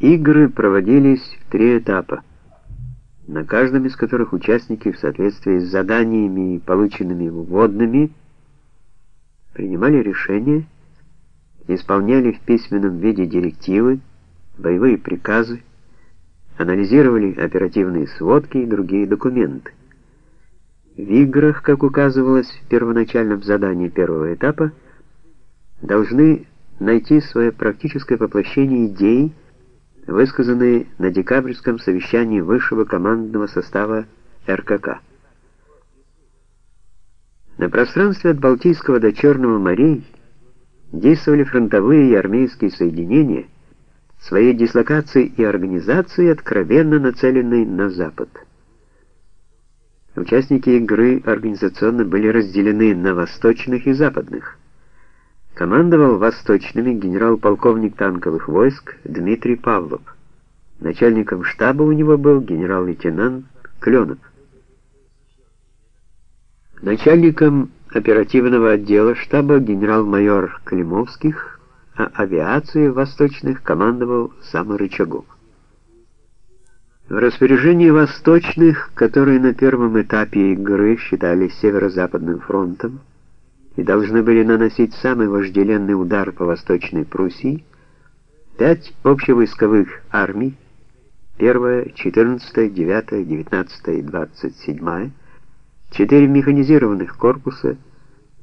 Игры проводились в три этапа, на каждом из которых участники в соответствии с заданиями и полученными вводными принимали решения, исполняли в письменном виде директивы, боевые приказы, анализировали оперативные сводки и другие документы. В играх, как указывалось в первоначальном задании первого этапа, должны найти свое практическое воплощение идей, высказанные на декабрьском совещании высшего командного состава РКК. На пространстве от Балтийского до Черного морей действовали фронтовые и армейские соединения, своей дислокацией и организацией откровенно нацеленной на Запад. Участники игры организационно были разделены на восточных и западных. Командовал восточными генерал-полковник танковых войск Дмитрий Павлов. Начальником штаба у него был генерал-лейтенант Кленов. Начальником оперативного отдела штаба генерал-майор Климовских, а авиацией восточных командовал сам Рычагов. В распоряжении восточных, которые на первом этапе игры считались Северо-Западным фронтом, и должны были наносить самый вожделенный удар по Восточной Пруссии, пять общевойсковых армий, 1, 14, 9, 19 и 27, четыре механизированных корпуса,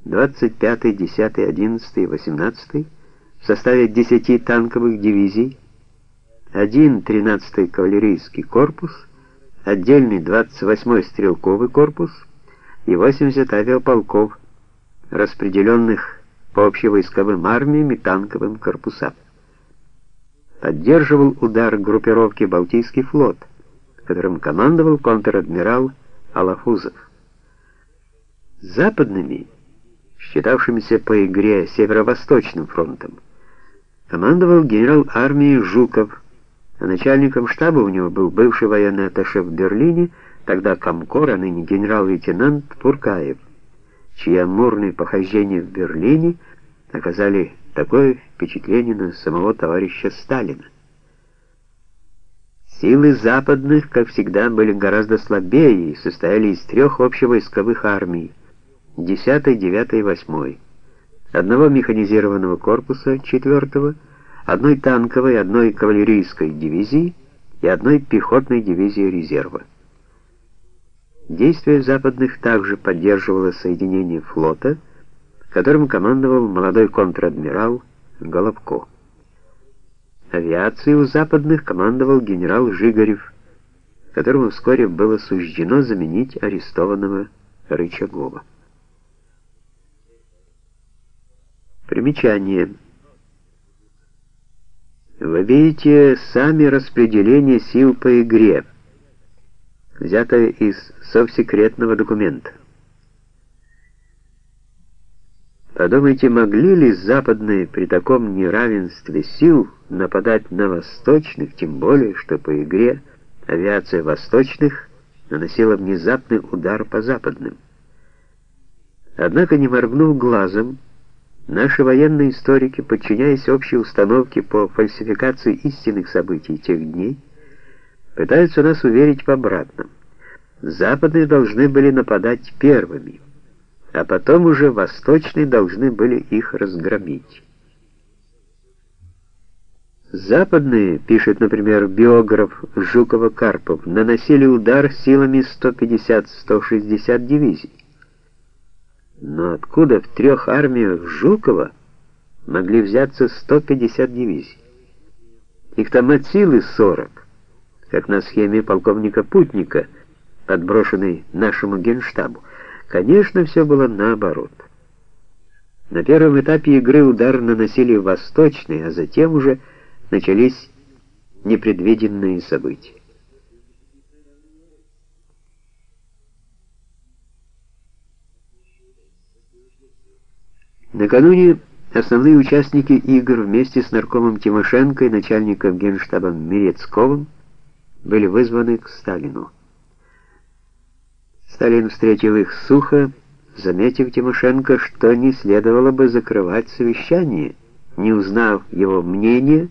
25, 10, 11 и 18 в составе 10 танковых дивизий, один 13 кавалерийский корпус, отдельный 28 стрелковый корпус и 80 авиаполков, распределенных по общевойсковым армиям и танковым корпусам. Поддерживал удар группировки «Балтийский флот», которым командовал контр-адмирал Алафузов. Западными, считавшимися по игре Северо-Восточным фронтом, командовал генерал армии Жуков, а начальником штаба у него был бывший военный атташе в Берлине, тогда комкор, а ныне генерал-лейтенант Пуркаев чьи амурные похождения в Берлине оказали такое впечатление на самого товарища Сталина. Силы западных, как всегда, были гораздо слабее и состояли из трех общевойсковых армий, 10-й, 9-й и 8-й, одного механизированного корпуса, 4-го, одной танковой, одной кавалерийской дивизии и одной пехотной дивизии резерва. Действия западных также поддерживало соединение флота, которым командовал молодой контр-адмирал Головко. Авиацией у западных командовал генерал Жигарев, которому вскоре было суждено заменить арестованного Рычагова. Примечание. Вы видите сами распределение сил по игре взятое из совсекретного документа. Подумайте, могли ли западные при таком неравенстве сил нападать на восточных, тем более, что по игре авиация восточных наносила внезапный удар по западным. Однако, не моргнув глазом, наши военные историки, подчиняясь общей установке по фальсификации истинных событий тех дней, пытаются нас уверить в обратном. Западные должны были нападать первыми, а потом уже восточные должны были их разгромить. Западные, пишет, например, биограф Жукова-Карпов, наносили удар силами 150-160 дивизий. Но откуда в трех армиях Жукова могли взяться 150 дивизий? Их там от силы 40 как на схеме полковника Путника, подброшенной нашему генштабу. Конечно, все было наоборот. На первом этапе игры удар наносили восточные, а затем уже начались непредвиденные события. Накануне основные участники игр вместе с наркомом Тимошенко и начальником генштаба Мирецковым были вызваны к Сталину. Сталин встретил их сухо, заметив Тимошенко, что не следовало бы закрывать совещание, не узнав его мнения